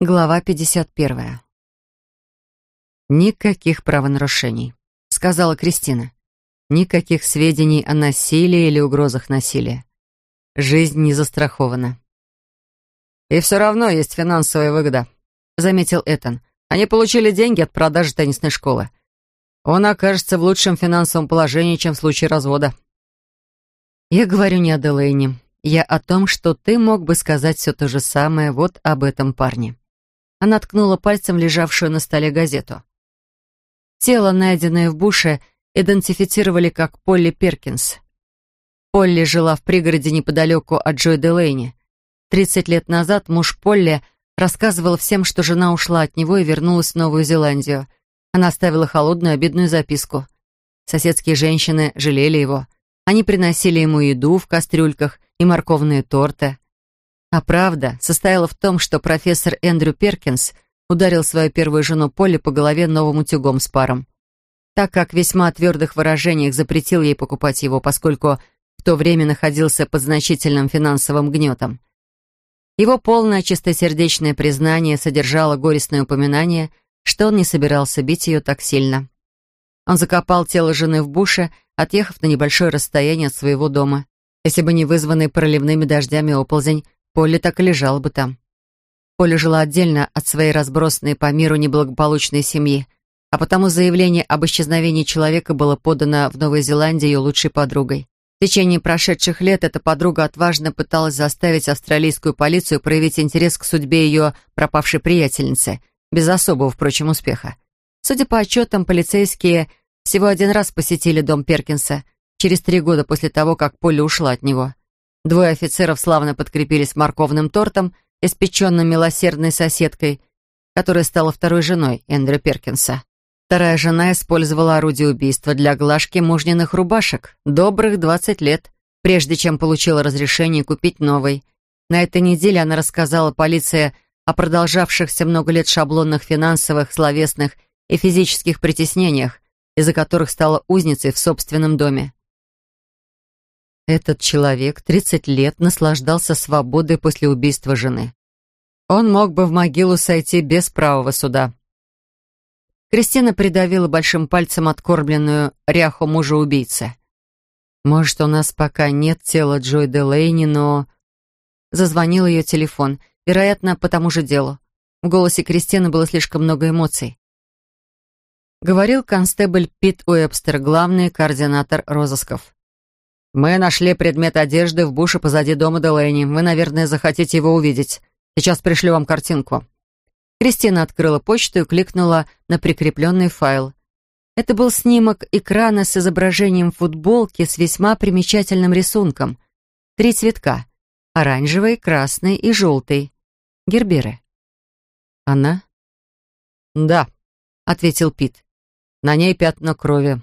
Глава 51. «Никаких правонарушений», — сказала Кристина. «Никаких сведений о насилии или угрозах насилия. Жизнь не застрахована». «И все равно есть финансовая выгода», — заметил Этан. «Они получили деньги от продажи теннисной школы. Он окажется в лучшем финансовом положении, чем в случае развода». «Я говорю не о Делейне. Я о том, что ты мог бы сказать все то же самое вот об этом парне». Она ткнула пальцем лежавшую на столе газету. Тело, найденное в буше, идентифицировали как Полли Перкинс. Полли жила в пригороде неподалеку от Джой Делейни. Тридцать лет назад муж Полли рассказывал всем, что жена ушла от него и вернулась в Новую Зеландию. Она оставила холодную обидную записку. Соседские женщины жалели его. Они приносили ему еду в кастрюльках и морковные торты. А правда состояла в том, что профессор Эндрю Перкинс ударил свою первую жену Полли по голове новым утюгом с паром. Так как в весьма твердых выражениях запретил ей покупать его, поскольку в то время находился под значительным финансовым гнетом. Его полное чистосердечное признание содержало горестное упоминание, что он не собирался бить ее так сильно. Он закопал тело жены в буше, отъехав на небольшое расстояние от своего дома. Если бы не вызванный проливными дождями оползень, Полли так и лежала бы там. Поля жила отдельно от своей разбросанной по миру неблагополучной семьи, а потому заявление об исчезновении человека было подано в Новой Зеландии ее лучшей подругой. В течение прошедших лет эта подруга отважно пыталась заставить австралийскую полицию проявить интерес к судьбе ее пропавшей приятельницы, без особого, впрочем, успеха. Судя по отчетам, полицейские всего один раз посетили дом Перкинса, через три года после того, как Поля ушла от него. Двое офицеров славно подкрепились морковным тортом, испеченным милосердной соседкой, которая стала второй женой Эндрю Перкинса. Вторая жена использовала орудие убийства для глажки мужниных рубашек добрых 20 лет, прежде чем получила разрешение купить новый. На этой неделе она рассказала полиции о продолжавшихся много лет шаблонных финансовых, словесных и физических притеснениях, из-за которых стала узницей в собственном доме. Этот человек 30 лет наслаждался свободой после убийства жены. Он мог бы в могилу сойти без правого суда. Кристина придавила большим пальцем откормленную ряху мужа-убийцы. «Может, у нас пока нет тела Джой Делейни, но...» Зазвонил ее телефон, вероятно, по тому же делу. В голосе Кристины было слишком много эмоций. Говорил констебль Пит Уэбстер, главный координатор розысков. «Мы нашли предмет одежды в буше позади дома Делэйни. Вы, наверное, захотите его увидеть. Сейчас пришлю вам картинку». Кристина открыла почту и кликнула на прикрепленный файл. Это был снимок экрана с изображением футболки с весьма примечательным рисунком. Три цветка — оранжевый, красный и желтый. Герберы. «Она?» «Да», — ответил Пит. «На ней пятна крови.